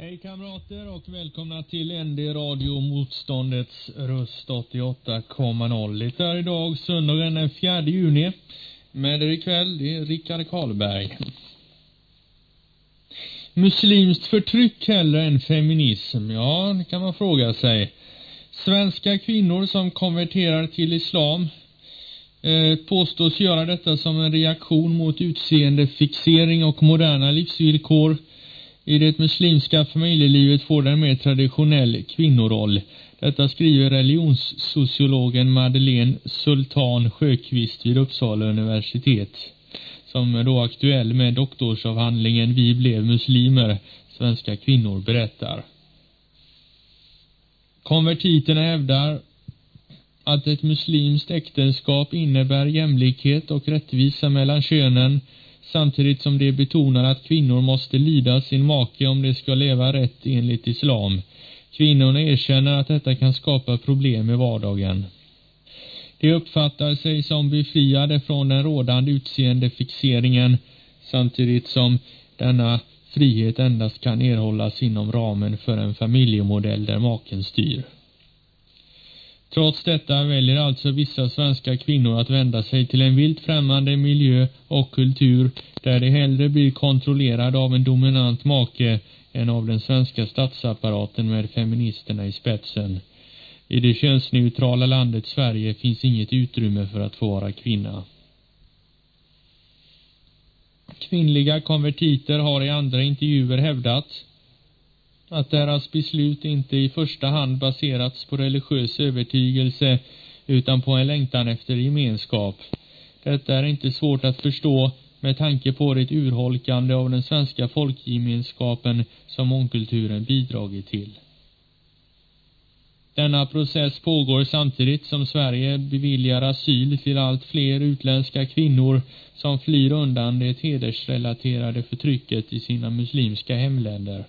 Hej kamrater och välkomna till ND Radio Motståndets röst 88,0. Det är idag söndagen den 4 juni. Med er ikväll, det är Rickard Karlberg. Muslimskt förtryck hellre än feminism? Ja, det kan man fråga sig. Svenska kvinnor som konverterar till islam eh, påstås göra detta som en reaktion mot utseendefixering och moderna livsvillkor i det muslimska familjelivet får den mer traditionell kvinnoroll. Detta skriver religionssociologen Madeleine Sultan Sjöqvist vid Uppsala universitet, som är då aktuell med doktorsavhandlingen Vi blev muslimer, svenska kvinnor berättar. Konvertiterna hävdar att ett muslimskt äktenskap innebär jämlikhet och rättvisa mellan könen samtidigt som de betonar att kvinnor måste lida sin make om de ska leva rätt enligt islam. Kvinnorna erkänner att detta kan skapa problem i vardagen. De uppfattar sig som befriade från den rådande utseendefixeringen samtidigt som denna frihet endast kan erhållas inom ramen för en familjemodell där maken styr. Trots detta väljer alltså vissa svenska kvinnor att vända sig till en vilt främmande miljö och kultur där de hellre blir kontrollerade av en dominant make än av den svenska statsapparaten med feministerna i spetsen. I det könsneutrala landet Sverige finns inget utrymme för att få vara kvinna. Kvinnliga konvertiter har i andra intervjuer hävdat att deras beslut inte i första hand baserats på religiös övertygelse utan på en längtan efter gemenskap. Detta är inte svårt att förstå med tanke på det urholkande av den svenska folkgemenskapen som mångkulturen bidragit till. Denna process pågår samtidigt som Sverige beviljar asyl till allt fler utländska kvinnor som flyr undan det hedersrelaterade förtrycket i sina muslimska hemländer.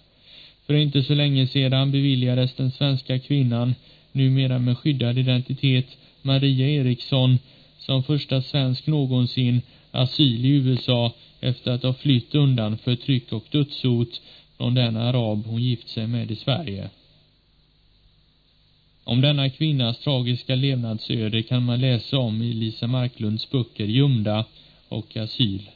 För inte så länge sedan beviljades den svenska kvinnan, numera med skyddad identitet, Maria Eriksson, som första svensk någonsin, asyl i USA efter att ha flytt undan förtryck och dödshot från den arab hon gift sig med i Sverige. Om denna kvinnas tragiska levnadsöde kan man läsa om i Lisa Marklunds böcker Gömda och Asyl.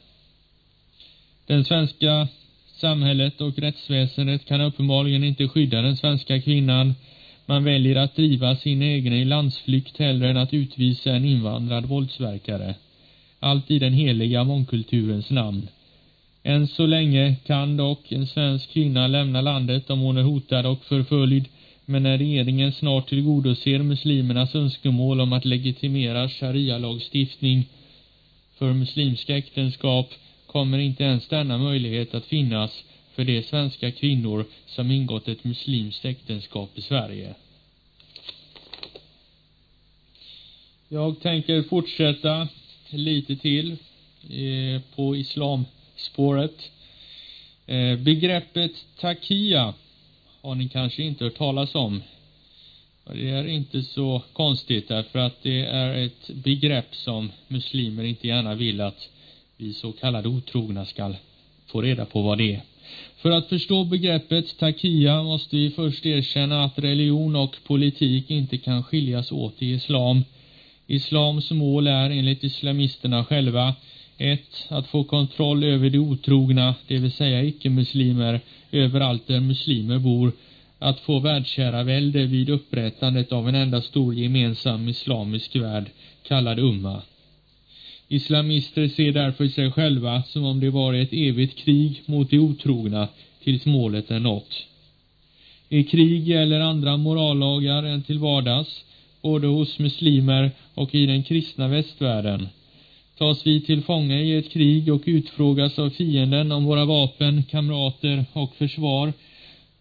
Den svenska Samhället och rättsväsendet kan uppenbarligen inte skydda den svenska kvinnan. Man väljer att driva sin egen i landsflykt hellre än att utvisa en invandrad våldsverkare. Allt i den heliga mångkulturens namn. Än så länge kan dock en svensk kvinna lämna landet om hon är hotad och förföljd, men när regeringen snart tillgodoser muslimernas önskemål om att legitimera sharia-lagstiftning för muslimska äktenskap kommer inte ens denna möjlighet att finnas för de svenska kvinnor som ingått ett muslimskt äktenskap i Sverige. Jag tänker fortsätta lite till eh, på islamspåret. Eh, begreppet takia har ni kanske inte hört talas om. Det är inte så konstigt därför att det är ett begrepp som muslimer inte gärna vill att vi så kallade otrogna skall få reda på vad det är. För att förstå begreppet takia måste vi först erkänna att religion och politik inte kan skiljas åt i islam. Islams mål är enligt islamisterna själva ett, Att få kontroll över de otrogna, det vill säga icke-muslimer, överallt där muslimer bor. Att få världsherravälde vid upprättandet av en enda stor gemensam islamisk värld, kallad umma. Islamister ser därför sig själva som om det var ett evigt krig mot de otrogna tills målet är nått. I krig gäller andra morallagar än till vardags, både hos muslimer och i den kristna västvärlden. Tas vi till fånga i ett krig och utfrågas av fienden om våra vapen, kamrater och försvar,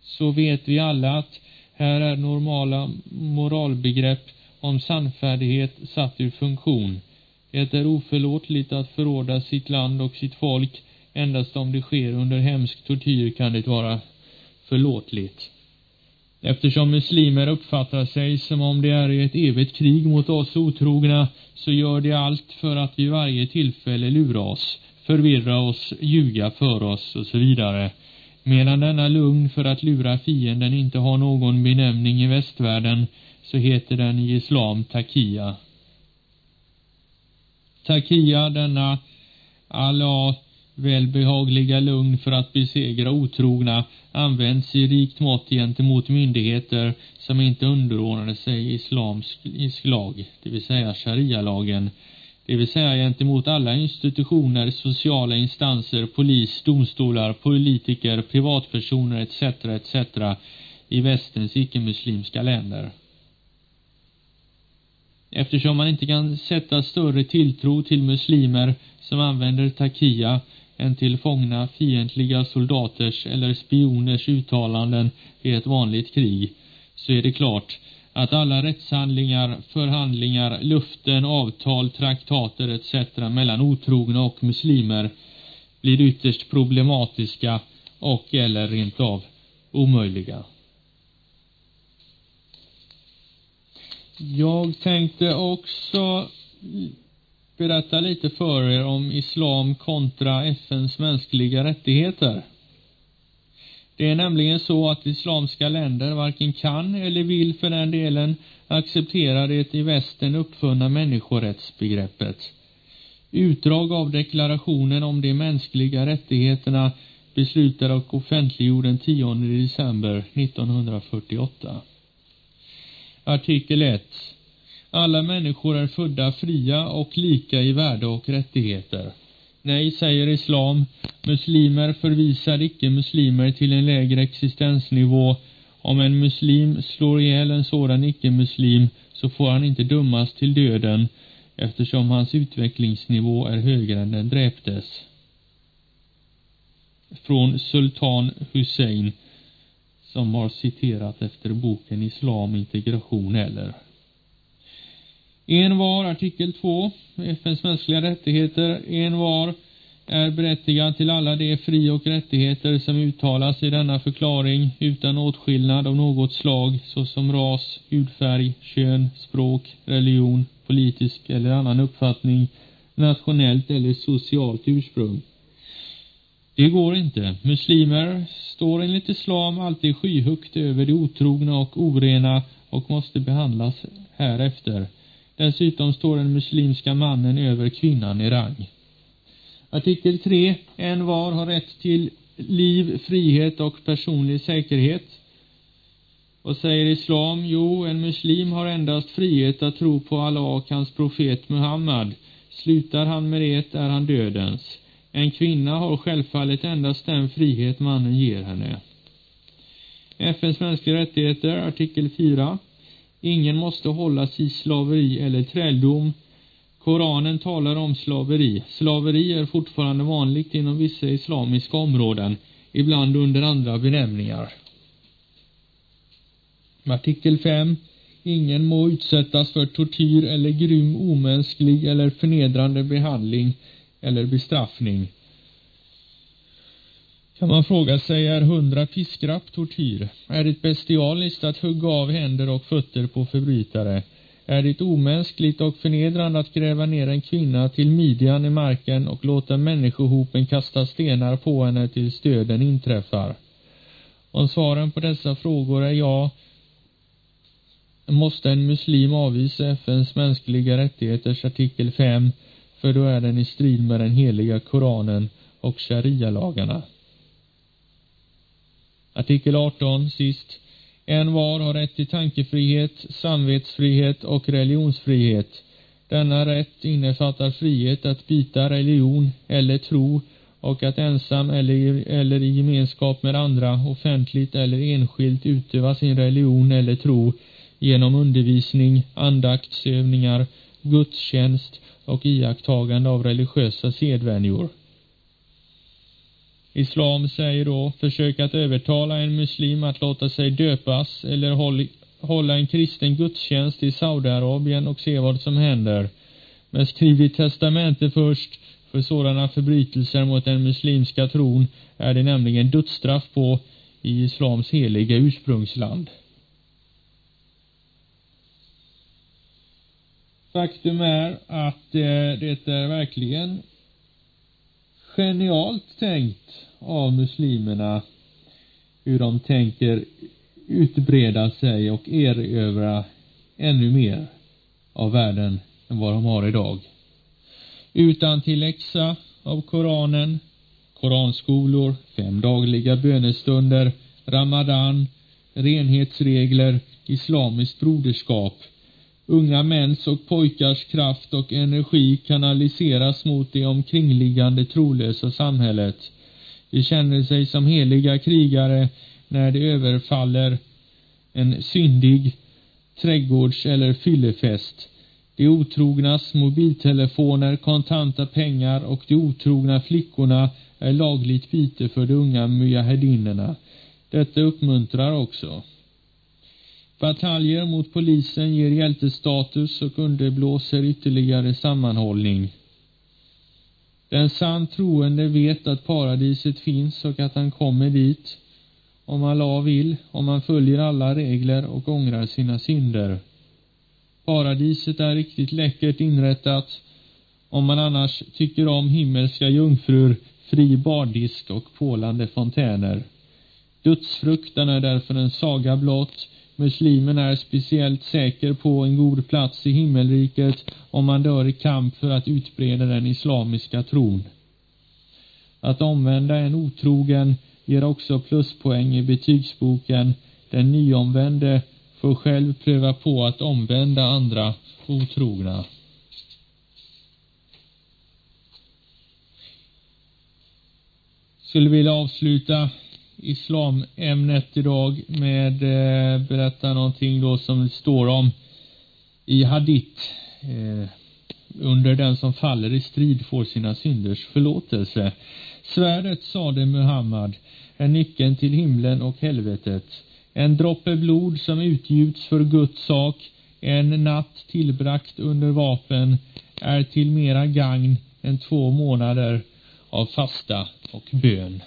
så vet vi alla att här är normala moralbegrepp om sannfärdighet satt ur funktion. Det är oförlåtligt att förråda sitt land och sitt folk. Endast om det sker under hemsk tortyr kan det vara förlåtligt. Eftersom muslimer uppfattar sig som om det är i ett evigt krig mot oss otrogna, så gör de allt för att vid varje tillfälle lura oss, förvirra oss, ljuga för oss och så vidare. Medan denna lugn för att lura fienden inte har någon benämning i västvärlden så heter den i islam takia. Takia, denna Allah välbehagliga lugn för att besegra otrogna, används i rikt mått gentemot myndigheter som inte underordnade sig islamsk lag, det vill säga sharia-lagen, det vill säga gentemot alla institutioner, sociala instanser, polis, domstolar, politiker, privatpersoner etc. etc. i västens icke-muslimska länder. Eftersom man inte kan sätta större tilltro till muslimer som använder takia än till fångna fientliga soldaters eller spioners uttalanden i ett vanligt krig, så är det klart att alla rättshandlingar, förhandlingar, luften, avtal, traktater etc. mellan otrogna och muslimer blir ytterst problematiska och eller rent av omöjliga. Jag tänkte också berätta lite för er om islam kontra FNs mänskliga rättigheter. Det är nämligen så att islamska länder varken kan eller vill för den delen acceptera det i västern uppfunna människorättsbegreppet. Utdrag av deklarationen om de mänskliga rättigheterna beslutad och offentliggjord den 10 december 1948. Artikel 1. Alla människor är födda fria och lika i värde och rättigheter. Nej, säger islam. Muslimer förvisar icke-muslimer till en lägre existensnivå. Om en muslim slår ihjäl en sådan icke-muslim så får han inte dömas till döden eftersom hans utvecklingsnivå är högre än den dräptes. Från Sultan Hussein som har citerat efter boken Islam, integration eller. En var, artikel 2, FNs mänskliga rättigheter, en var är berättigad till alla de fri och rättigheter som uttalas i denna förklaring utan åtskillnad av något slag såsom ras, hudfärg, kön, språk, religion, politisk eller annan uppfattning, nationellt eller socialt ursprung. Det går inte. Muslimer står enligt islam alltid skyhögt över de otrogna och orena och måste behandlas härefter. Dessutom står den muslimska mannen över kvinnan i rang. Artikel 3. En var har rätt till liv, frihet och personlig säkerhet. Vad säger islam? Jo, en muslim har endast frihet att tro på Allah och hans profet Muhammad. Slutar han med det är han dödens. En kvinna har självfallet endast den frihet mannen ger henne. FNs mänskliga rättigheter, artikel 4. Ingen måste hållas i slaveri eller träldom. Koranen talar om slaveri. Slaveri är fortfarande vanligt inom vissa islamiska områden, ibland under andra benämningar. Artikel 5. Ingen må utsättas för tortyr eller grym, omänsklig eller förnedrande behandling eller bestraffning. Kan man fråga sig, är hundra piskrapp tortyr? Är det bestialiskt att hugga av händer och fötter på förbrytare? Är det omänskligt och förnedrande att gräva ner en kvinna till midjan i marken och låta människohopen kasta stenar på henne tills döden inträffar? Om svaren på dessa frågor är ja, måste en muslim avvisa FNs mänskliga rättigheters artikel 5 för då är den i strid med den heliga Koranen och sharia-lagarna. Artikel 18, sist. En var har rätt till tankefrihet, samvetsfrihet och religionsfrihet. Denna rätt innefattar frihet att byta religion eller tro och att ensam eller, eller i gemenskap med andra offentligt eller enskilt utöva sin religion eller tro genom undervisning, andaktsövningar, gudstjänst och iakttagande av religiösa sedvänjor. Islam säger då, försök att övertala en muslim att låta sig döpas eller håll, hålla en kristen gudstjänst i Saudiarabien och se vad som händer. Men skriv i testamentet först, för sådana förbrytelser mot den muslimska tron är det nämligen dödsstraff på i islams heliga ursprungsland. Faktum är att eh, det är verkligen genialt tänkt av muslimerna hur de tänker utbreda sig och erövra ännu mer av världen än vad de har idag. Utan tilläxa av Koranen, koranskolor, fem dagliga bönestunder, ramadan, renhetsregler, islamiskt broderskap. Unga mäns och pojkars kraft och energi kanaliseras mot det omkringliggande trolösa samhället. De känner sig som heliga krigare när de överfaller en syndig trädgårds eller fyllefest. De otrognas mobiltelefoner, kontanta pengar och de otrogna flickorna är lagligt byte för de unga myahedinerna. Detta uppmuntrar också. Bataljer mot polisen ger hjältestatus och underblåser ytterligare sammanhållning. Den sant troende vet att paradiset finns och att han kommer dit om Allah vill, om man följer alla regler och ångrar sina synder. Paradiset är riktigt läckert inrättat om man annars tycker om himmelska jungfrur, fri bardisk och pålande fontäner. Dödsfruktan är därför en saga blott. Muslimen är speciellt säker på en god plats i himmelriket om man dör i kamp för att utbreda den islamiska tron. Att omvända en otrogen ger också pluspoäng i betygsboken. Den nyomvände får själv pröva på att omvända andra otrogna. Skulle vilja avsluta islamämnet idag med eh, berätta någonting då som står om i hadith. Eh, under den som faller i strid får sina synders förlåtelse. Svärdet, sade Muhammad, är nyckeln till himlen och helvetet. En droppe blod som utgjuts för Guds sak, en natt tillbrakt under vapen, är till mera gagn än två månader av fasta och bön.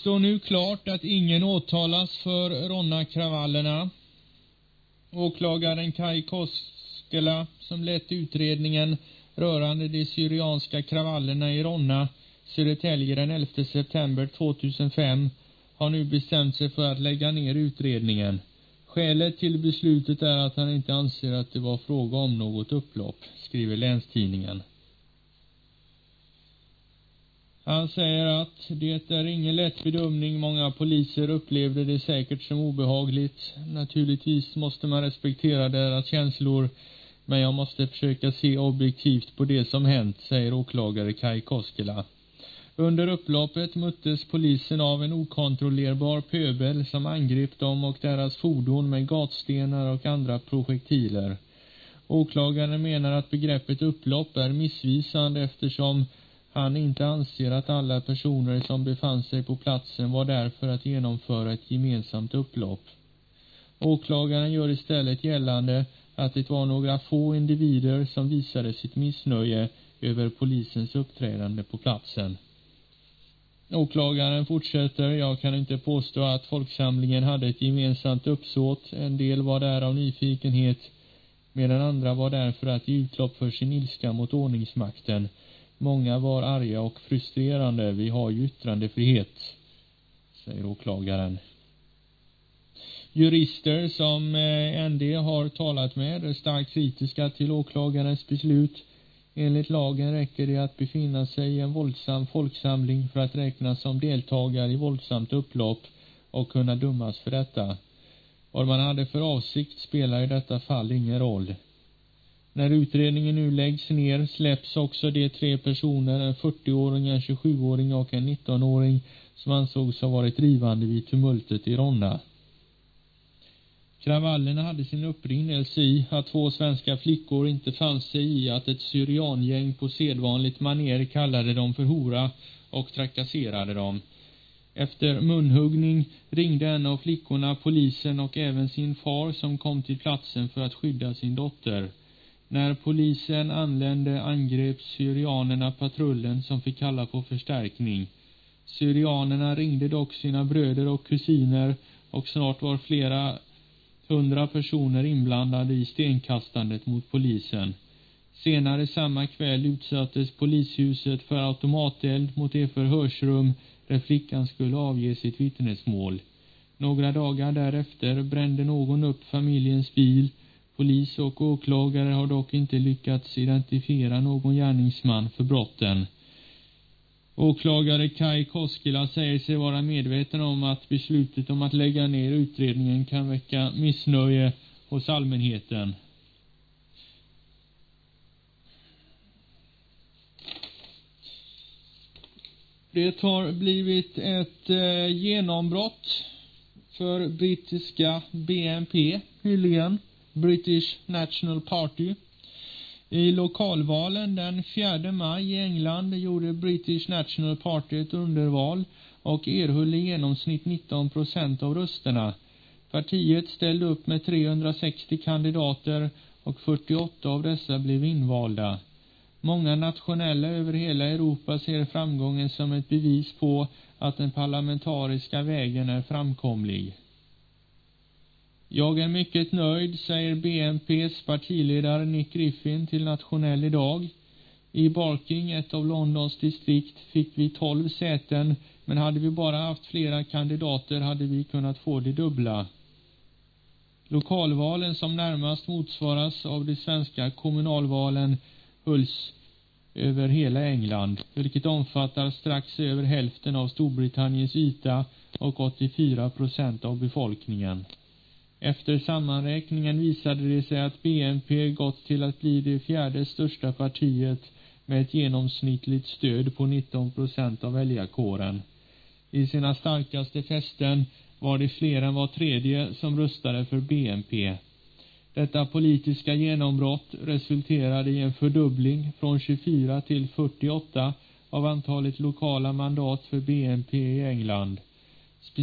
Står nu klart att ingen åtalas för Ronna-kravallerna. Åklagaren Kaj Koskela, som lett utredningen rörande de syrianska kravallerna i Ronna, Södertälje den 11 september 2005, har nu bestämt sig för att lägga ner utredningen. Skälet till beslutet är att han inte anser att det var fråga om något upplopp, skriver Länstidningen. Han säger att det är ingen lätt bedömning. Många poliser upplevde det säkert som obehagligt. Naturligtvis måste man respektera deras känslor, men jag måste försöka se objektivt på det som hänt, säger åklagare Kai Koskela. Under upploppet möttes polisen av en okontrollerbar pöbel som angrep dem och deras fordon med gatstenar och andra projektiler. Åklagaren menar att begreppet upplopp är missvisande eftersom han inte anser att alla personer som befann sig på platsen var där för att genomföra ett gemensamt upplopp. Åklagaren gör istället gällande att det var några få individer som visade sitt missnöje över polisens uppträdande på platsen. Åklagaren fortsätter, jag kan inte påstå att folksamlingen hade ett gemensamt uppsåt. En del var där av nyfikenhet, medan andra var där för att ge utlopp för sin ilska mot ordningsmakten. Många var arga och frustrerande. Vi har ju yttrandefrihet, säger åklagaren. Jurister som eh, ND har talat med är starkt kritiska till åklagarens beslut. Enligt lagen räcker det att befinna sig i en våldsam folksamling för att räknas som deltagare i våldsamt upplopp och kunna dömas för detta. Vad man hade för avsikt spelar i detta fall ingen roll. När utredningen nu läggs ner släpps också de tre personer, en 40-åring, en 27-åring och en 19-åring, som ansågs ha varit drivande vid tumultet i Ronna. Kravallerna hade sin upprinnelse i att två svenska flickor inte fann sig i att ett syriangäng på sedvanligt maner kallade dem för hora och trakasserade dem. Efter munhuggning ringde en av flickorna polisen och även sin far som kom till platsen för att skydda sin dotter. När polisen anlände angrep syrianerna patrullen som fick kalla på förstärkning. Syrianerna ringde dock sina bröder och kusiner och snart var flera hundra personer inblandade i stenkastandet mot polisen. Senare samma kväll utsattes polishuset för automateld mot det förhörsrum där flickan skulle avge sitt vittnesmål. Några dagar därefter brände någon upp familjens bil Polis och åklagare har dock inte lyckats identifiera någon gärningsman för brotten. Åklagare Kai Koskila säger sig vara medveten om att beslutet om att lägga ner utredningen kan väcka missnöje hos allmänheten. Det har blivit ett eh, genombrott för brittiska BNP nyligen. British National Party. I lokalvalen den 4 maj i England gjorde British National Party ett underval och erhöll i genomsnitt 19 procent av rösterna. Partiet ställde upp med 360 kandidater och 48 av dessa blev invalda. Många nationella över hela Europa ser framgången som ett bevis på att den parlamentariska vägen är framkomlig. Jag är mycket nöjd, säger BNPs partiledare Nick Griffin till Nationell idag. I Barking, ett av Londons distrikt, fick vi 12 säten, men hade vi bara haft flera kandidater hade vi kunnat få det dubbla. Lokalvalen som närmast motsvaras av de svenska kommunalvalen hölls över hela England, vilket omfattar strax över hälften av Storbritanniens yta och 84 procent av befolkningen. Efter sammanräkningen visade det sig att BNP gått till att bli det fjärde största partiet med ett genomsnittligt stöd på 19 procent av väljarkåren. I sina starkaste fästen var det fler än var tredje som röstade för BNP. Detta politiska genombrott resulterade i en fördubbling från 24 till 48 av antalet lokala mandat för BNP i England.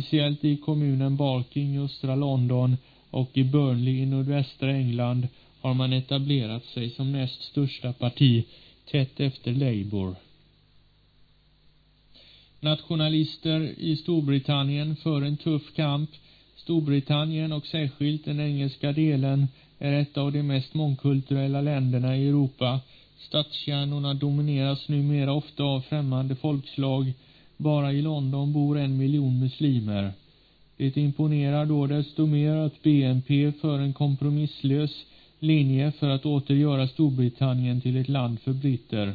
Speciellt i kommunen Barking i östra London och i Burnley i nordvästra England har man etablerat sig som näst största parti, tätt efter Labour. Nationalister i Storbritannien för en tuff kamp. Storbritannien och särskilt den engelska delen är ett av de mest mångkulturella länderna i Europa. Stadskärnorna domineras numera ofta av främmande folkslag. Bara i London bor en miljon muslimer. Det imponerar då desto mer att BNP för en kompromisslös linje för att åter göra Storbritannien till ett land för britter.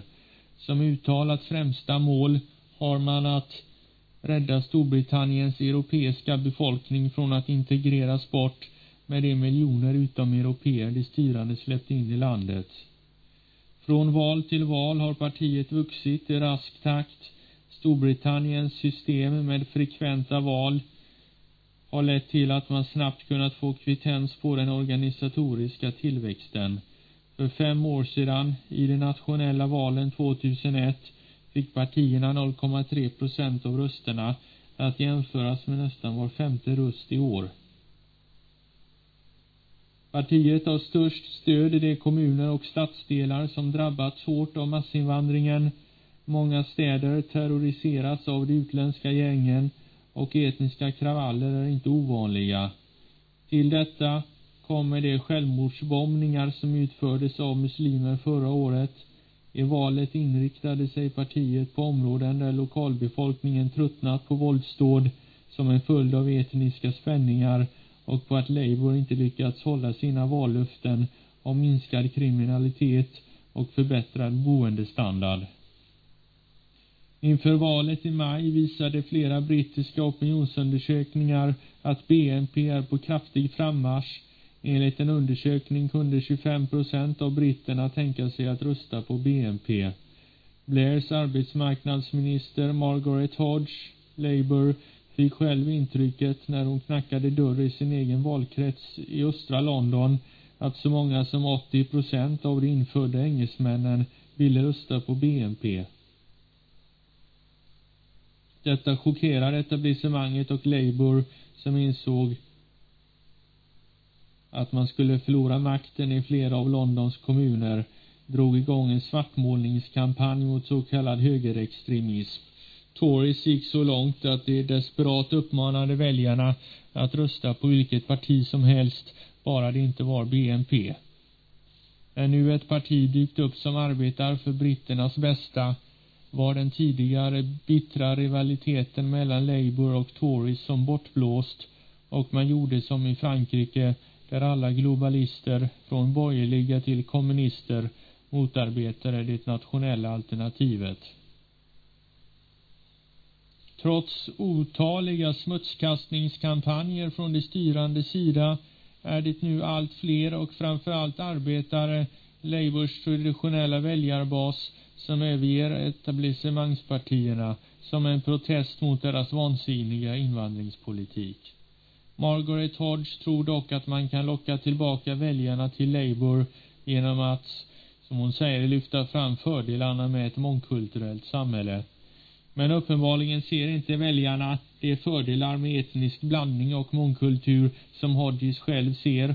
Som uttalat främsta mål har man att rädda Storbritanniens europeiska befolkning från att integreras bort med de miljoner utomeuropeer de styrande släppt in i landet. Från val till val har partiet vuxit i rask takt. Storbritanniens system med frekventa val har lett till att man snabbt kunnat få kvittens på den organisatoriska tillväxten. För fem år sedan, i de nationella valen 2001, fick partierna 0,3 procent av rösterna, att jämföras med nästan var femte röst i år. Partiet har störst stöd i de kommuner och stadsdelar som drabbats hårt av massinvandringen. Många städer terroriseras av de utländska gängen och etniska kravaller är inte ovanliga. Till detta kommer de självmordsbombningar som utfördes av muslimer förra året. I valet inriktade sig partiet på områden där lokalbefolkningen tröttnat på våldsdåd som en följd av etniska spänningar och på att Labour inte lyckats hålla sina vallöften om minskad kriminalitet och förbättrad boendestandard. Inför valet i maj visade flera brittiska opinionsundersökningar att BNP är på kraftig frammarsch. Enligt en undersökning kunde 25 procent av britterna tänka sig att rösta på BNP. Blairs arbetsmarknadsminister Margaret Hodge, Labour, fick själv intrycket när hon knackade dörr i sin egen valkrets i östra London att så många som 80 procent av de infödda engelsmännen ville rösta på BNP. Detta chockerade etablissemanget och Labour som insåg att man skulle förlora makten i flera av Londons kommuner drog igång en svartmålningskampanj mot så kallad högerextremism. Tories gick så långt att de desperat uppmanade väljarna att rösta på vilket parti som helst, bara det inte var BNP. När nu ett parti dykt upp som arbetar för britternas bästa var den tidigare bittra rivaliteten mellan Labour och Tories som bortblåst och man gjorde som i Frankrike där alla globalister, från borgerliga till kommunister, motarbetade det nationella alternativet. Trots otaliga smutskastningskampanjer från de styrande sida är det nu allt fler och framförallt arbetare, Labours traditionella väljarbas, som överger etablissemangspartierna som en protest mot deras vansinniga invandringspolitik. Margaret Hodge tror dock att man kan locka tillbaka väljarna till Labour genom att, som hon säger, lyfta fram fördelarna med ett mångkulturellt samhälle. Men uppenbarligen ser inte väljarna de fördelar med etnisk blandning och mångkultur som Hodges själv ser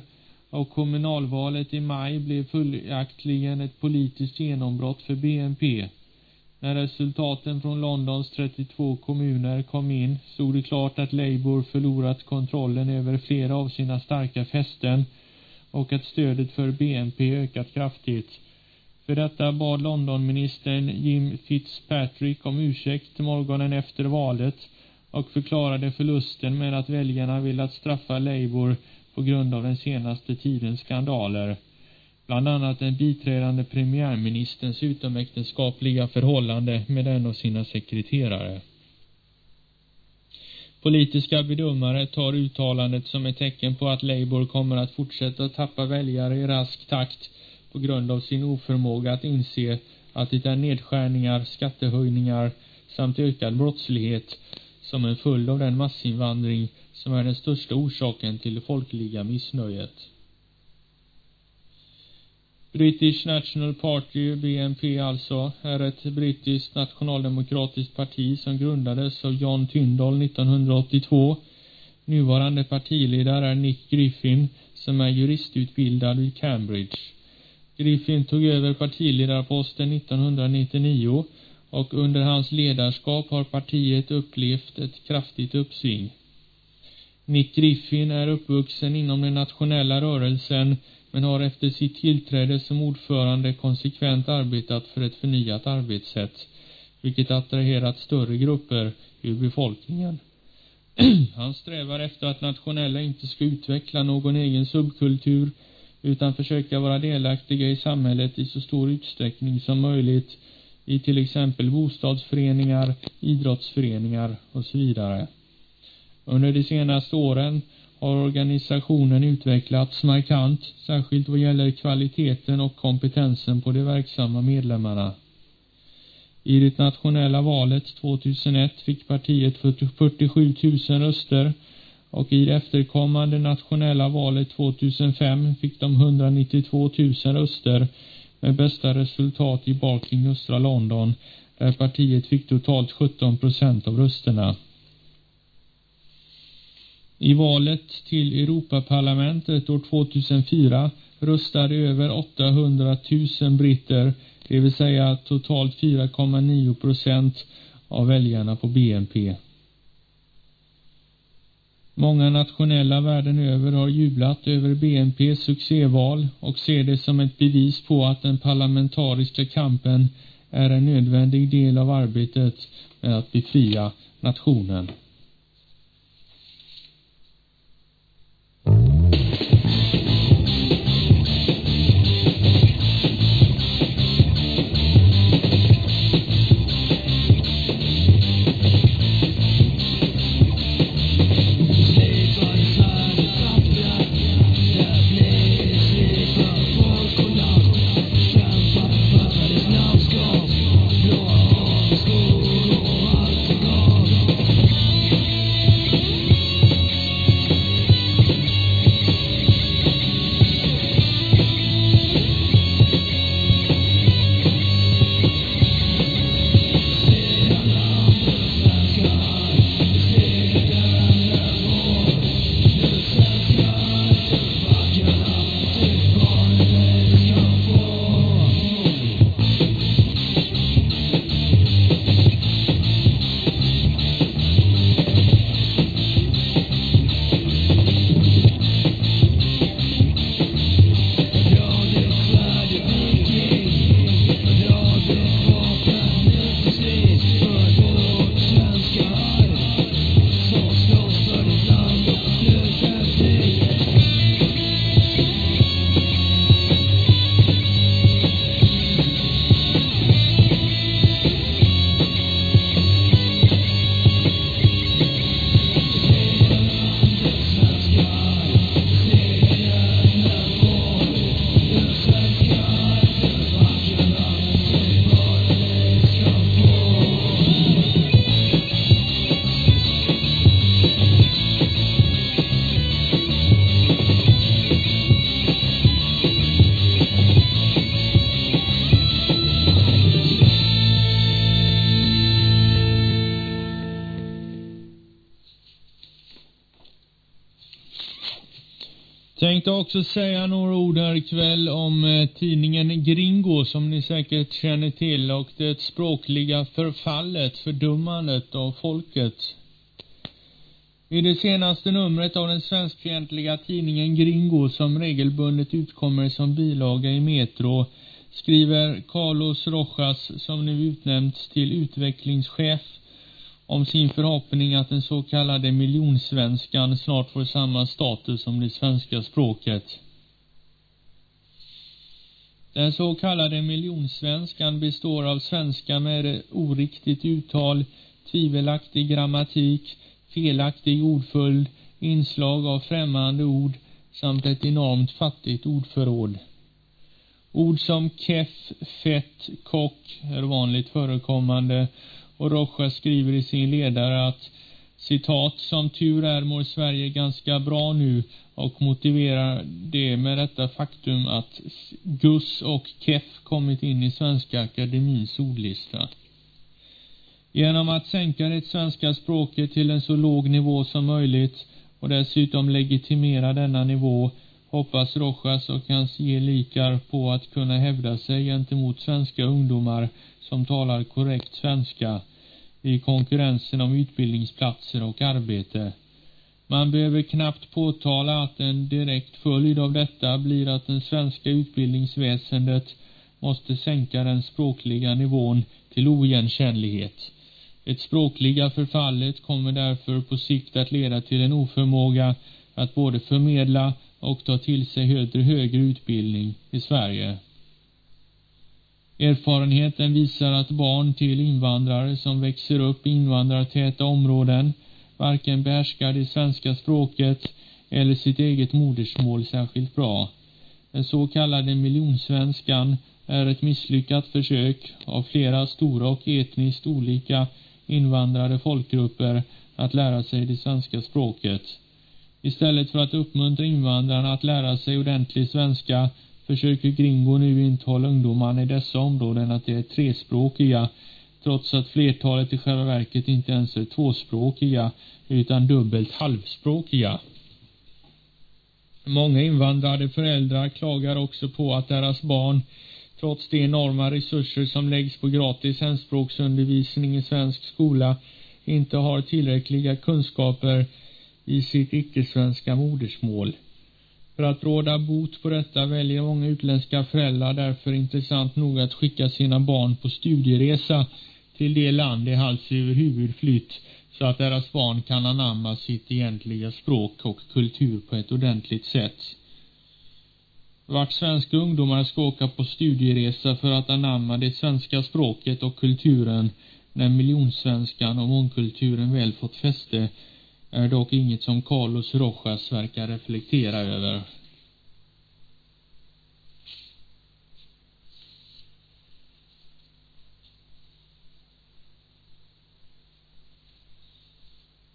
och kommunalvalet i maj blev följaktligen ett politiskt genombrott för BNP. När resultaten från Londons 32 kommuner kom in stod det klart att Labour förlorat kontrollen över flera av sina starka fästen och att stödet för BNP ökat kraftigt. För detta bad Londonministern Jim Fitzpatrick om ursäkt morgonen efter valet och förklarade förlusten med att väljarna velat straffa Labour på grund av den senaste tidens skandaler. Bland annat den biträdande premiärministerns utomäktenskapliga förhållande med en av sina sekreterare. Politiska bedömare tar uttalandet som ett tecken på att Labour kommer att fortsätta att tappa väljare i rask takt på grund av sin oförmåga att inse att det är nedskärningar, skattehöjningar samt ökad brottslighet som en följd av den massinvandring som är den största orsaken till det folkliga missnöjet. British National Party, BNP alltså, är ett brittiskt nationaldemokratiskt parti som grundades av John Tyndall 1982. Nuvarande partiledare är Nick Griffin, som är juristutbildad vid Cambridge. Griffin tog över partiledarposten 1999 och under hans ledarskap har partiet upplevt ett kraftigt uppsving. Nick Griffin är uppvuxen inom den nationella rörelsen men har efter sitt tillträde som ordförande konsekvent arbetat för ett förnyat arbetssätt, vilket attraherat större grupper ur befolkningen. Han strävar efter att nationella inte ska utveckla någon egen subkultur utan försöka vara delaktiga i samhället i så stor utsträckning som möjligt i till exempel bostadsföreningar, idrottsföreningar och så vidare. Under de senaste åren har organisationen utvecklats markant, särskilt vad gäller kvaliteten och kompetensen på de verksamma medlemmarna. I det nationella valet 2001 fick partiet 47 000 röster och i det efterkommande nationella valet 2005 fick de 192 000 röster med bästa resultat i Barking östra London där partiet fick totalt 17 procent av rösterna. I valet till Europaparlamentet år 2004 röstade över 800 000 britter, det vill säga totalt 4,9 procent av väljarna på BNP. Många nationella världen över har jublat över BNPs succéval och ser det som ett bevis på att den parlamentariska kampen är en nödvändig del av arbetet med att befria nationen. Också säga några ord här ikväll om eh, tidningen Gringo som ni säkert känner till och det språkliga förfallet, fördummandet av folket. I det senaste numret av den svenskfientliga tidningen Gringo som regelbundet utkommer som bilaga i Metro skriver Carlos Rojas som nu utnämnts till utvecklingschef om sin förhoppning att den så kallade miljonsvenskan snart får samma status som det svenska språket. Den så kallade miljonsvenskan består av svenska med oriktigt uttal, tvivelaktig grammatik, felaktig ordföljd, inslag av främmande ord samt ett enormt fattigt ordförråd. Ord som keff, fett, kock är vanligt förekommande och Rocha skriver i sin ledare att citat, som tur är mår Sverige ganska bra nu och motiverar det med detta faktum att Gus och KEF kommit in i Svenska Akademins ordlista. Genom att sänka det svenska språket till en så låg nivå som möjligt och dessutom legitimera denna nivå hoppas Rojas och hans gelikar på att kunna hävda sig gentemot svenska ungdomar som talar korrekt svenska i konkurrensen om utbildningsplatser och arbete. Man behöver knappt påtala att en direkt följd av detta blir att det svenska utbildningsväsendet måste sänka den språkliga nivån till oigenkännlighet. Det språkliga förfallet kommer därför på sikt att leda till en oförmåga att både förmedla och ta till sig högre, högre utbildning i Sverige. Erfarenheten visar att barn till invandrare som växer upp i invandrartäta områden varken behärskar det svenska språket eller sitt eget modersmål särskilt bra. Den så kallade miljonsvenskan är ett misslyckat försök av flera stora och etniskt olika invandrade folkgrupper att lära sig det svenska språket. Istället för att uppmuntra invandrarna att lära sig ordentlig svenska försöker Gringo nu intala ungdomarna i dessa områden att de är trespråkiga, trots att flertalet i själva verket inte ens är tvåspråkiga, utan dubbelt halvspråkiga. Många invandrade föräldrar klagar också på att deras barn, trots de enorma resurser som läggs på gratis hemspråksundervisning i svensk skola, inte har tillräckliga kunskaper i sitt icke-svenska modersmål. För att råda bot på detta väljer många utländska föräldrar därför intressant nog att skicka sina barn på studieresa till det land de hals över huvud flytt så att deras barn kan anamma sitt egentliga språk och kultur på ett ordentligt sätt. Vart svenska ungdomar ska åka på studieresa för att anamma det svenska språket och kulturen när miljonsvenskan och mångkulturen väl fått fäste är dock inget som Carlos Rojas verkar reflektera över.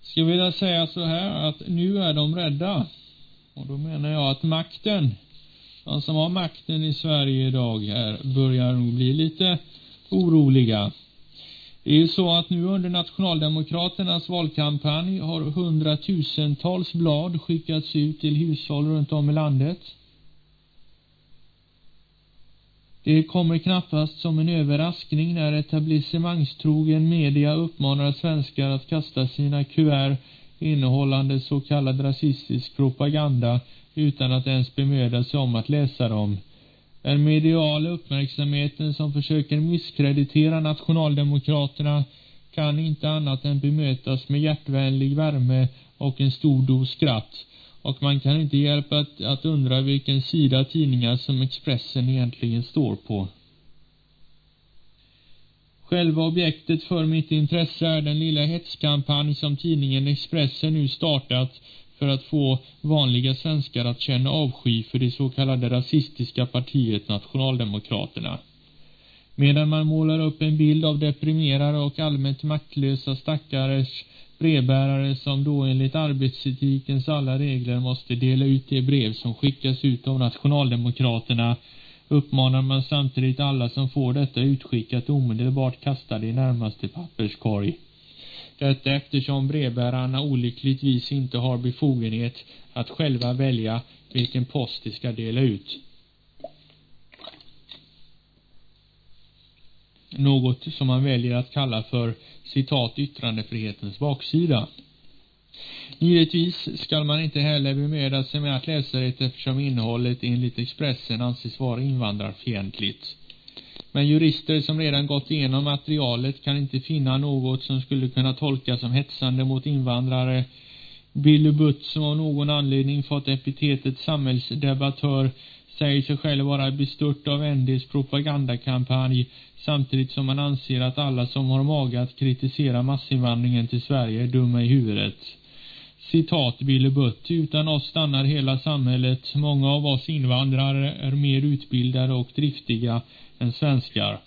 Skulle vilja säga så här att nu är de rädda. Och då menar jag att makten, de som har makten i Sverige idag här, börjar nog bli lite oroliga. Det är ju så att nu under nationaldemokraternas valkampanj har hundratusentals blad skickats ut till hushåll runt om i landet. Det kommer knappast som en överraskning när etablissemangstrogen media uppmanar svenskar att kasta sina kuvert innehållande så kallad rasistisk propaganda utan att ens bemöda sig om att läsa dem. Den mediala uppmärksamheten som försöker misskreditera nationaldemokraterna kan inte annat än bemötas med hjärtvänlig värme och en stor dos skratt. Och man kan inte hjälpa att, att undra vilken sida tidningar som Expressen egentligen står på. Själva objektet för mitt intresse är den lilla hetskampanj som tidningen Expressen nu startat för att få vanliga svenskar att känna avsky för det så kallade rasistiska partiet Nationaldemokraterna. Medan man målar upp en bild av deprimerade och allmänt maktlösa stackares brevbärare som då enligt arbetsetikens alla regler måste dela ut de brev som skickas ut av Nationaldemokraterna uppmanar man samtidigt alla som får detta utskickat omedelbart kasta det i närmaste papperskorg. Detta eftersom brevbärarna olyckligtvis inte har befogenhet att själva välja vilken post de ska dela ut. Något som man väljer att kalla för citat yttrandefrihetens baksida. Givetvis skall man inte heller bemöda sig med att läsa det eftersom innehållet enligt Expressen anses vara invandrarfientligt. Men jurister som redan gått igenom materialet kan inte finna något som skulle kunna tolkas som hetsande mot invandrare. Billy Butt som av någon anledning fått epitetet samhällsdebattör säger sig själv vara bestört av NDs propagandakampanj samtidigt som man anser att alla som har mage att kritisera massinvandringen till Sverige är dumma i huvudet. Citat Billy Butt. Utan oss stannar hela samhället. Många av oss invandrare är mer utbildade och driftiga än svenskar.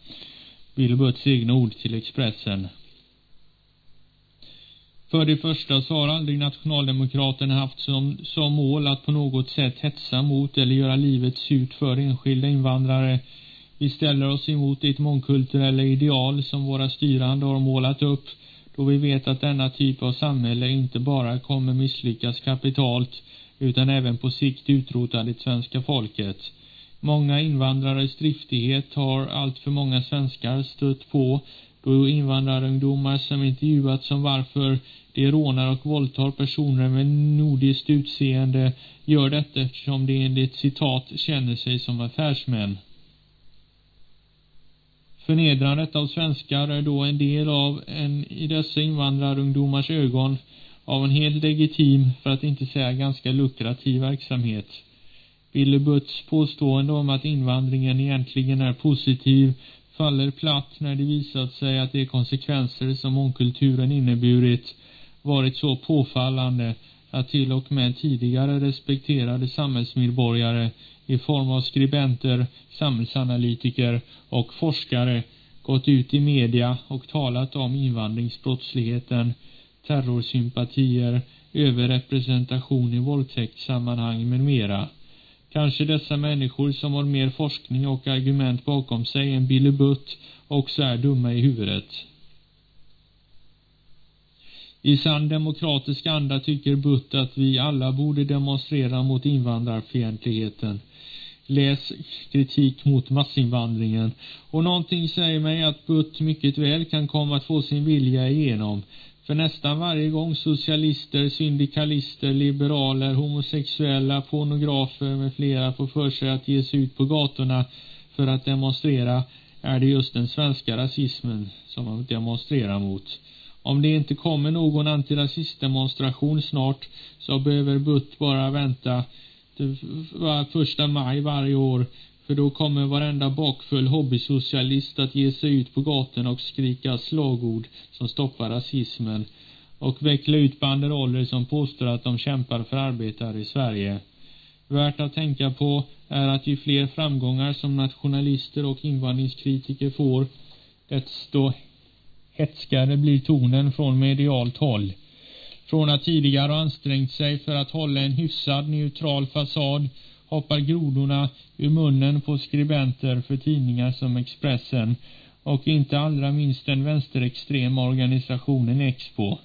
Billy Butts egna ord till Expressen. För det första så har aldrig nationaldemokraterna haft som, som mål att på något sätt hetsa mot eller göra livet surt för enskilda invandrare. Vi ställer oss emot det mångkulturella ideal som våra styrande har målat upp då vi vet att denna typ av samhälle inte bara kommer misslyckas kapitalt utan även på sikt utrota det svenska folket. Många invandrares driftighet har allt för många svenskar stött på då invandrarungdomar som intervjuats om varför de rånar och våldtar personer med nordiskt utseende gör detta eftersom de enligt citat känner sig som affärsmän. Förnedrandet av svenskar är då en del av en i dessa invandrarungdomars ögon av en helt legitim, för att inte säga ganska lukrativ verksamhet. Billy Butts påstående om att invandringen egentligen är positiv faller platt när det visat sig att de konsekvenser som mångkulturen inneburit varit så påfallande att till och med tidigare respekterade samhällsmedborgare i form av skribenter, samhällsanalytiker och forskare gått ut i media och talat om invandringsbrottsligheten, terrorsympatier, överrepresentation i våldtäktssammanhang med mera. Kanske dessa människor som har mer forskning och argument bakom sig än Billy Butt också är dumma i huvudet. I sann demokratisk anda tycker Butt att vi alla borde demonstrera mot invandrarfientligheten. Läs kritik mot massinvandringen. Och någonting säger mig att Butt mycket väl kan komma att få sin vilja igenom. För nästan varje gång socialister, syndikalister, liberaler, homosexuella, pornografer med flera får för sig att ge sig ut på gatorna för att demonstrera är det just den svenska rasismen som man demonstrerar mot. Om det inte kommer någon antirasistdemonstration snart så behöver Butt bara vänta första maj varje år för då kommer varenda bakfull hobbysocialist att ge sig ut på gatorna och skrika slagord som stoppar rasismen och veckla ut banderoller som påstår att de kämpar för arbetare i Sverige. Värt att tänka på är att ju fler framgångar som nationalister och invandringskritiker får, desto hetskare blir tonen från medialt håll. Från att tidigare ha ansträngt sig för att hålla en hyfsad neutral fasad hoppar grodorna ur munnen på skribenter för tidningar som Expressen och inte allra minst den vänsterextrema organisationen Expo.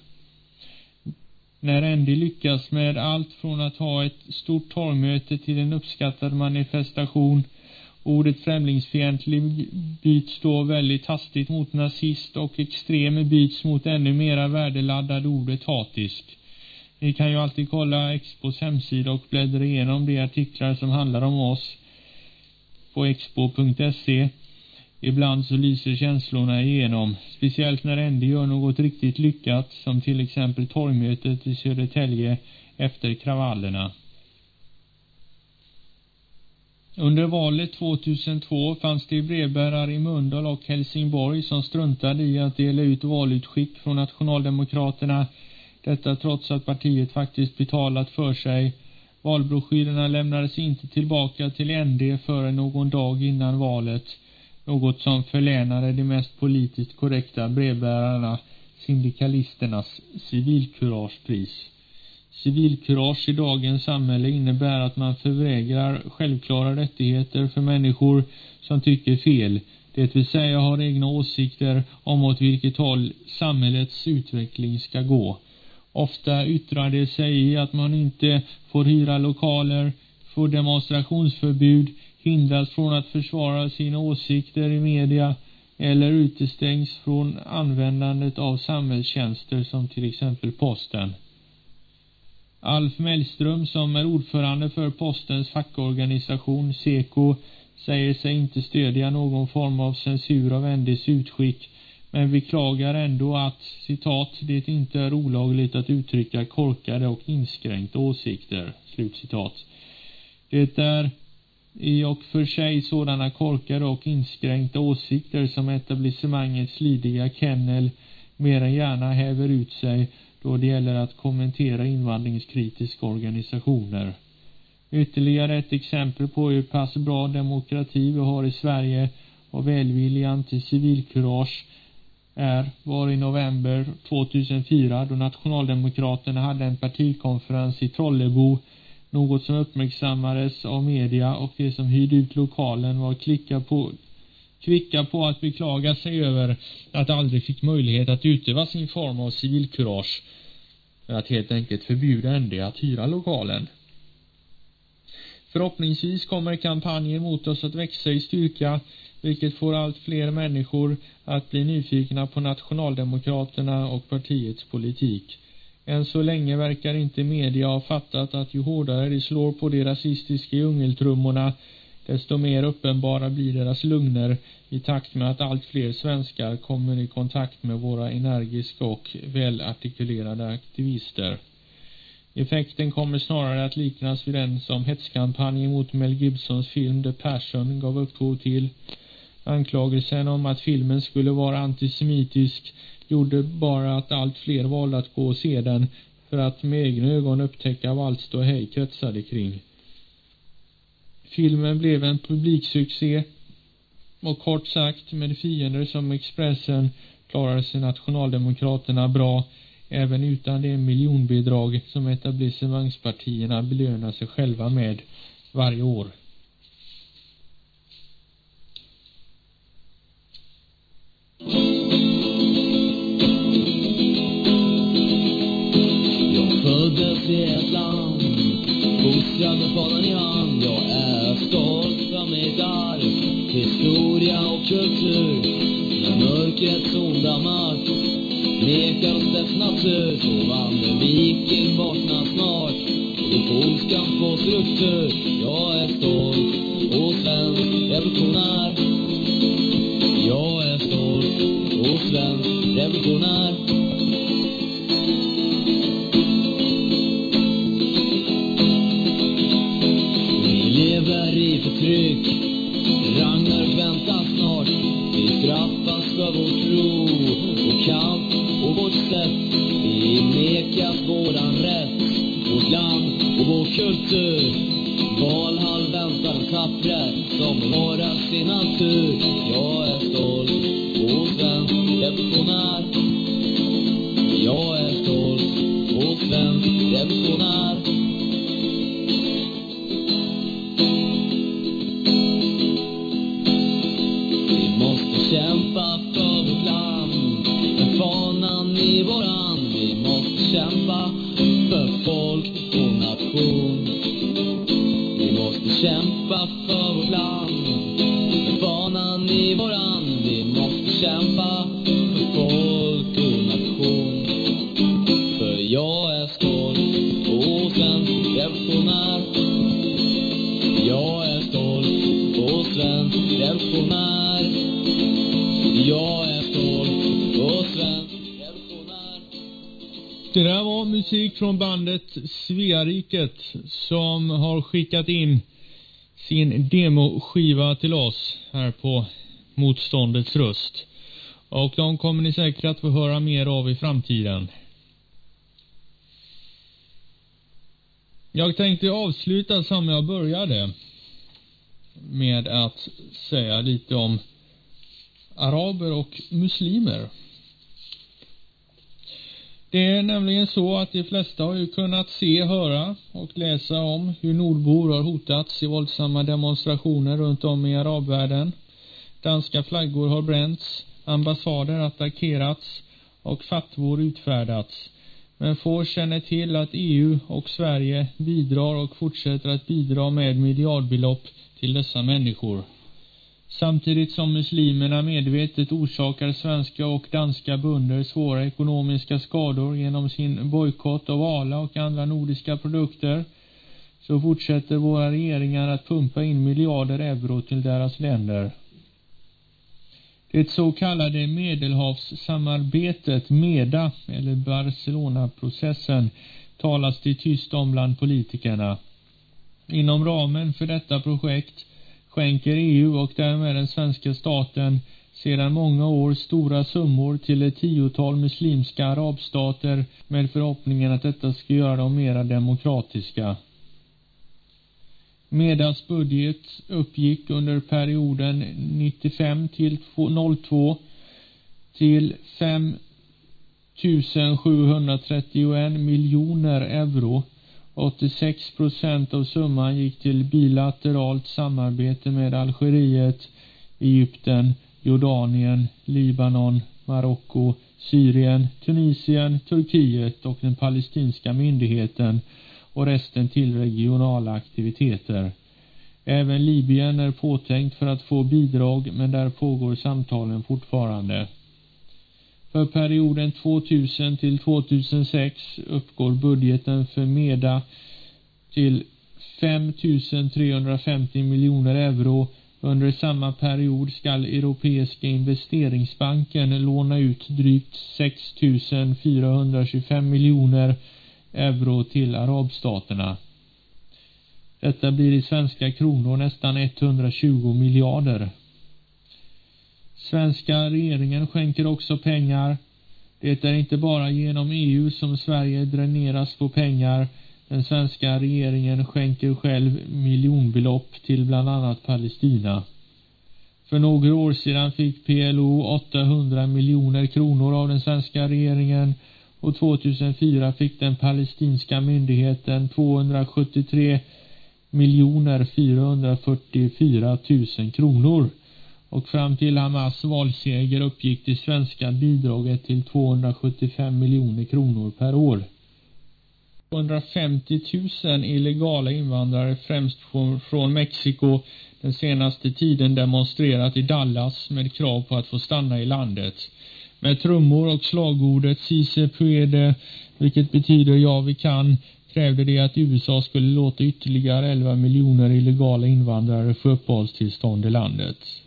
När ND lyckas med allt från att ha ett stort torgmöte till en uppskattad manifestation Ordet främlingsfientlig byts då väldigt hastigt mot nazist och extrem byts mot ännu mera värdeladdad ordet hatisk. Ni kan ju alltid kolla Expos hemsida och bläddra igenom de artiklar som handlar om oss på expo.se. Ibland så lyser känslorna igenom, speciellt när Andy gör något riktigt lyckat, som till exempel torgmötet i Södertälje efter kravallerna. Under valet 2002 fanns det brevbärare i Mölndal och Helsingborg som struntade i att dela ut valutskick från Nationaldemokraterna detta trots att partiet faktiskt betalat för sig. Valbroschyrerna lämnades inte tillbaka till ND förrän någon dag innan valet. Något som förlänade de mest politiskt korrekta brevbärarna syndikalisternas civilkuragepris. Civilkurage i dagens samhälle innebär att man förvägrar självklara rättigheter för människor som tycker fel, det vill säga har egna åsikter om åt vilket håll samhällets utveckling ska gå. Ofta yttrar det sig i att man inte får hyra lokaler, får demonstrationsförbud, hindras från att försvara sina åsikter i media eller utestängs från användandet av samhällstjänster som till exempel posten. Alf Mellström, som är ordförande för postens fackorganisation SEKO, säger sig inte stödja någon form av censur av NDs utskick men beklagar ändå att, citat, det inte är olagligt att uttrycka korkade och inskränkta åsikter, slutcitat. Det är i och för sig sådana korkade och inskränkta åsikter som etablissemangets slidiga kennel mer än gärna häver ut sig då det gäller att kommentera invandringskritiska organisationer. Ytterligare ett exempel på hur pass bra demokrati vi har i Sverige och välviljan till civilkurage är var i november 2004 då Nationaldemokraterna hade en partikonferens i Trollebo, något som uppmärksammades av media och de som hyrde ut lokalen var klicka på, kvicka på att beklaga sig över att aldrig fick möjlighet att utöva sin form av civilkurage för att helt enkelt förbjuda ND att hyra lokalen. Förhoppningsvis kommer kampanjen mot oss att växa i styrka, vilket får allt fler människor att bli nyfikna på nationaldemokraterna och partiets politik. Än så länge verkar inte media ha fattat att ju hårdare de slår på de rasistiska djungeltrummorna, desto mer uppenbara blir deras lugner i takt med att allt fler svenskar kommer i kontakt med våra energiska och välartikulerade aktivister. Effekten kommer snarare att liknas vid den som hetskampanjen mot Mel Gibsons film The Passion gav upphov till. Anklagelsen om att filmen skulle vara antisemitisk gjorde bara att allt fler valde att gå och se den för att med egna ögon upptäcka vad allt ståhej kretsade kring. Filmen blev en publiksuccé och kort sagt med fiender som Expressen klarade sig nationaldemokraterna bra även utan det miljonbidrag som etablissemangspartierna belönar sig själva med varje år. Jag föddes i ett land, fostrad med fanan i hand. Kultur. När mörkrets onda makt nekar oss dess natur så vandrar vaknar snart och då polskan får struktur. Jag är stolt och svensk revolutionär. Jag är stolt och svensk revolutionär. Pappret som våras i natur. Sveariket som har skickat in sin demoskiva till oss här på Motståndets röst. Och de kommer ni säkert att få höra mer av i framtiden. Jag tänkte avsluta som jag började med att säga lite om araber och muslimer. Det är nämligen så att de flesta har ju kunnat se, höra och läsa om hur nordbor har hotats i våldsamma demonstrationer runt om i arabvärlden. Danska flaggor har bränts, ambassader attackerats och fatwor utfärdats. Men få känner till att EU och Sverige bidrar och fortsätter att bidra med miljardbelopp till dessa människor. Samtidigt som muslimerna medvetet orsakar svenska och danska bönder svåra ekonomiska skador genom sin bojkott av Arla och andra nordiska produkter, så fortsätter våra regeringar att pumpa in miljarder euro till deras länder. Det så kallade medelhavssamarbetet, MEDA, eller Barcelona-processen, talas det tyst om bland politikerna. Inom ramen för detta projekt skänker EU och därmed den svenska staten sedan många år stora summor till ett tiotal muslimska arabstater med förhoppningen att detta ska göra dem mera demokratiska. Medas budget uppgick under perioden 95 till 02 till 5 731 miljoner euro 86 procent av summan gick till bilateralt samarbete med Algeriet, Egypten, Jordanien, Libanon, Marocko, Syrien, Tunisien, Turkiet och den palestinska myndigheten och resten till regionala aktiviteter. Även Libyen är påtänkt för att få bidrag, men där pågår samtalen fortfarande. För perioden 2000 till 2006 uppgår budgeten för MEDA till 5 350 miljoner euro. Under samma period skall Europeiska investeringsbanken låna ut drygt 6 425 miljoner euro till arabstaterna. Detta blir i svenska kronor nästan 120 miljarder. Svenska regeringen skänker också pengar. Det är inte bara genom EU som Sverige dräneras på pengar. Den svenska regeringen skänker själv miljonbelopp till bland annat Palestina. För några år sedan fick PLO 800 miljoner kronor av den svenska regeringen och 2004 fick den palestinska myndigheten 273 miljoner 444 000 kronor och fram till Hamas valseger uppgick det svenska bidraget till 275 miljoner kronor per år. 250 000 illegala invandrare främst från Mexiko den senaste tiden demonstrerat i Dallas med krav på att få stanna i landet. Med trummor och slagordet Si se puede, vilket betyder ja vi kan, krävde de att USA skulle låta ytterligare 11 miljoner illegala invandrare få uppehållstillstånd i landet.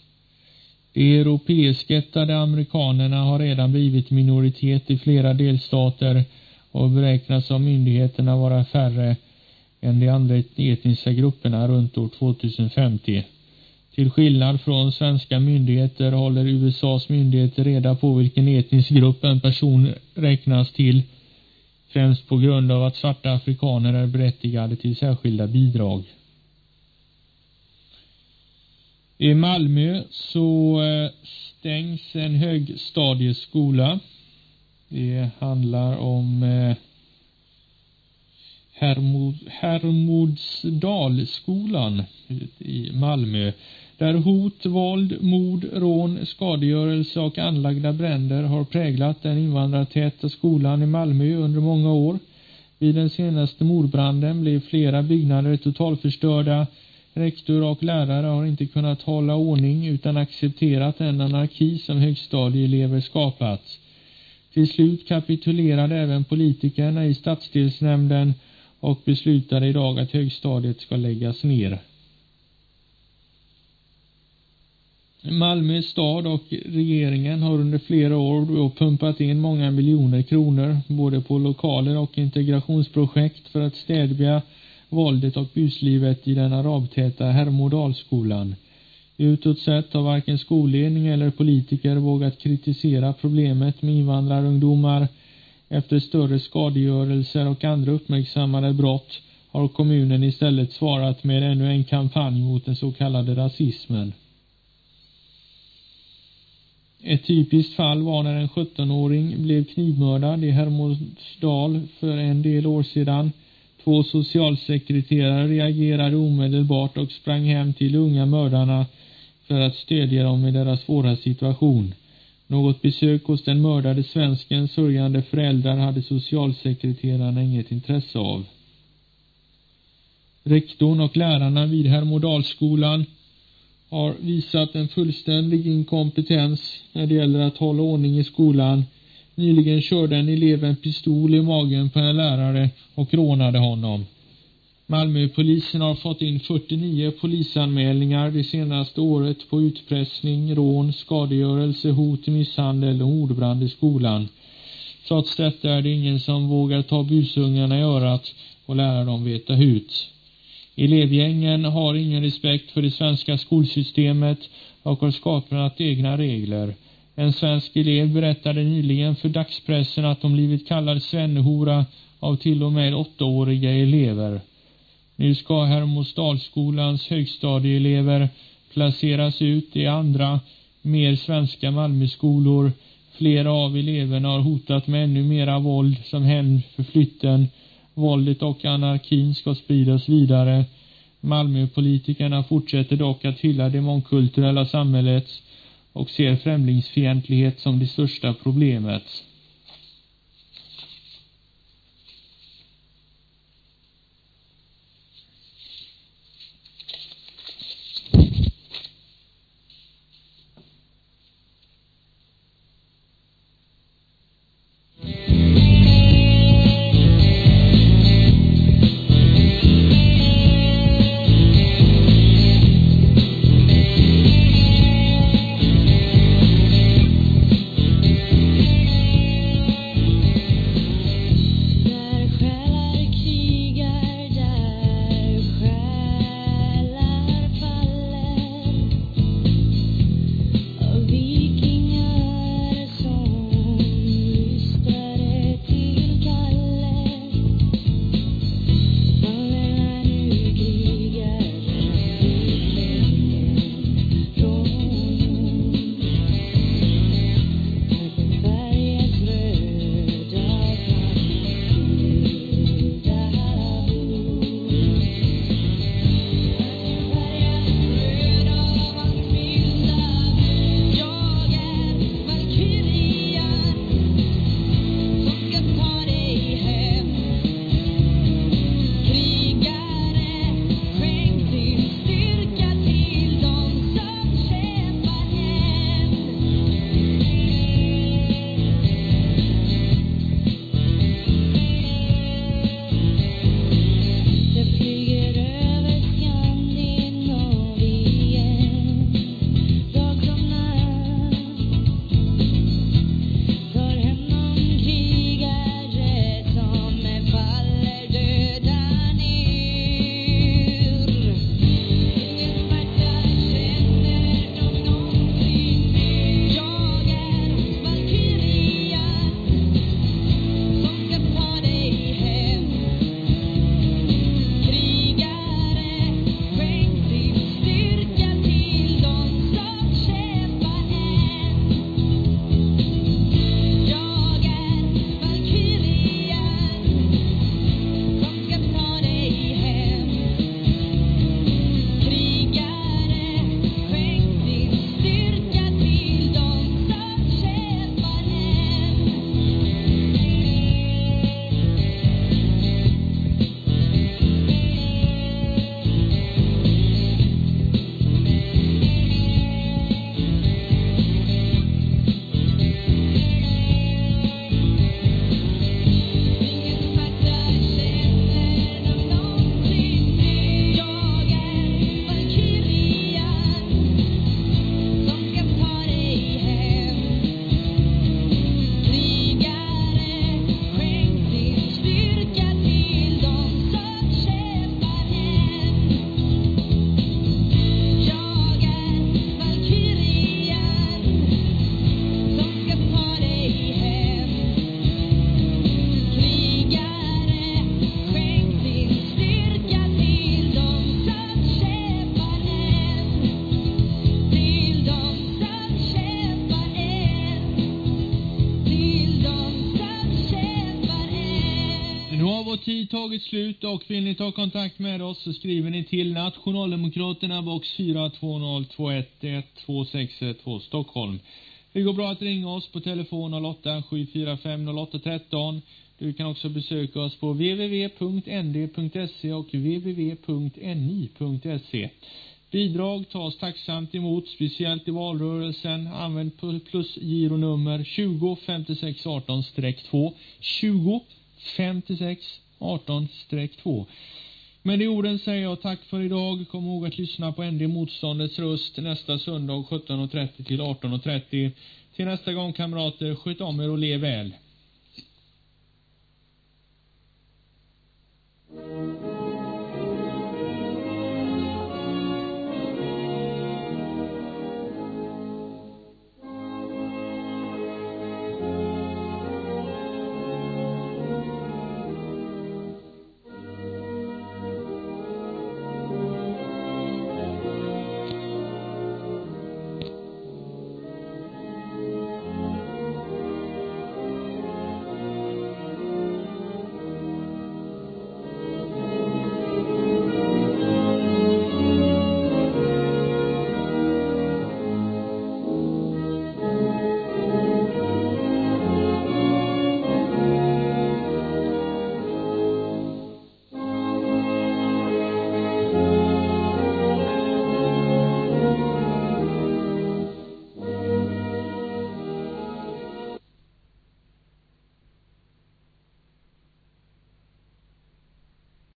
De europeiskättade amerikanerna har redan blivit minoritet i flera delstater och beräknas av myndigheterna vara färre än de andra etniska grupperna runt år 2050. Till skillnad från svenska myndigheter håller USAs myndigheter reda på vilken etnisk grupp en person räknas till, främst på grund av att svarta afrikaner är berättigade till särskilda bidrag. I Malmö så eh, stängs en högstadieskola. Det handlar om eh, Hermodsdalsskolan i Malmö där hot, våld, mord, rån, skadegörelse och anlagda bränder har präglat den invandrartäta skolan i Malmö under många år. Vid den senaste mordbranden blev flera byggnader totalförstörda Rektor och lärare har inte kunnat hålla ordning utan accepterat den anarki som högstadieelever skapat. Till slut kapitulerade även politikerna i stadsdelsnämnden och beslutade idag att högstadiet ska läggas ner. Malmö stad och regeringen har under flera år pumpat in många miljoner kronor både på lokaler och integrationsprojekt för att stävja våldet och buslivet i den arabtäta Hermodalsskolan. Utåt sett har varken skolledning eller politiker vågat kritisera problemet med invandrarungdomar. Efter större skadegörelser och andra uppmärksammade brott har kommunen istället svarat med ännu en kampanj mot den så kallade rasismen. Ett typiskt fall var när en 17-åring blev knivmördad i Hermodsdal för en del år sedan. Två socialsekreterare reagerade omedelbart och sprang hem till de unga mördarna för att stödja dem i deras svåra situation. Något besök hos den mördade svenskens sörjande föräldrar hade socialsekreterarna inget intresse av. Rektorn och lärarna vid Hermodalsskolan har visat en fullständig inkompetens när det gäller att hålla ordning i skolan Nyligen körde en elev en pistol i magen på en lärare och rånade honom. Malmöpolisen har fått in 49 polisanmälningar det senaste året på utpressning, rån, skadegörelse, hot, misshandel och mordbrand i skolan. Trots detta är det ingen som vågar ta busungarna i örat och lära dem veta hut. Elevgängen har ingen respekt för det svenska skolsystemet och har skapat egna regler. En svensk elev berättade nyligen för dagspressen att de blivit kallad svennehora av till och med åttaåriga elever. Nu ska Hermodsdalsskolans högstadieelever placeras ut i andra, mer svenska Malmöskolor. Flera av eleverna har hotat med ännu mera våld som hämnd för flytten. Våldet och anarkin ska spridas vidare. Malmöpolitikerna fortsätter dock att hylla det mångkulturella samhället och ser främlingsfientlighet som det största problemet. Tid tagit slut och vill ni ta kontakt med oss så skriver ni till Nationaldemokraterna box 420211262 Stockholm. Det går bra att ringa oss på telefon 08 745 08 13. Du kan också besöka oss på www.nd.se och www.ni.se. Bidrag tas tacksamt emot, speciellt i valrörelsen. Använd plusgironummer 20 56 18-2 20 56 18-2. Med de orden säger jag tack för idag. Kom ihåg att lyssna på ND Motståndets röst nästa söndag 17.30 till 18.30. Till nästa gång kamrater, sköt om er och lev väl.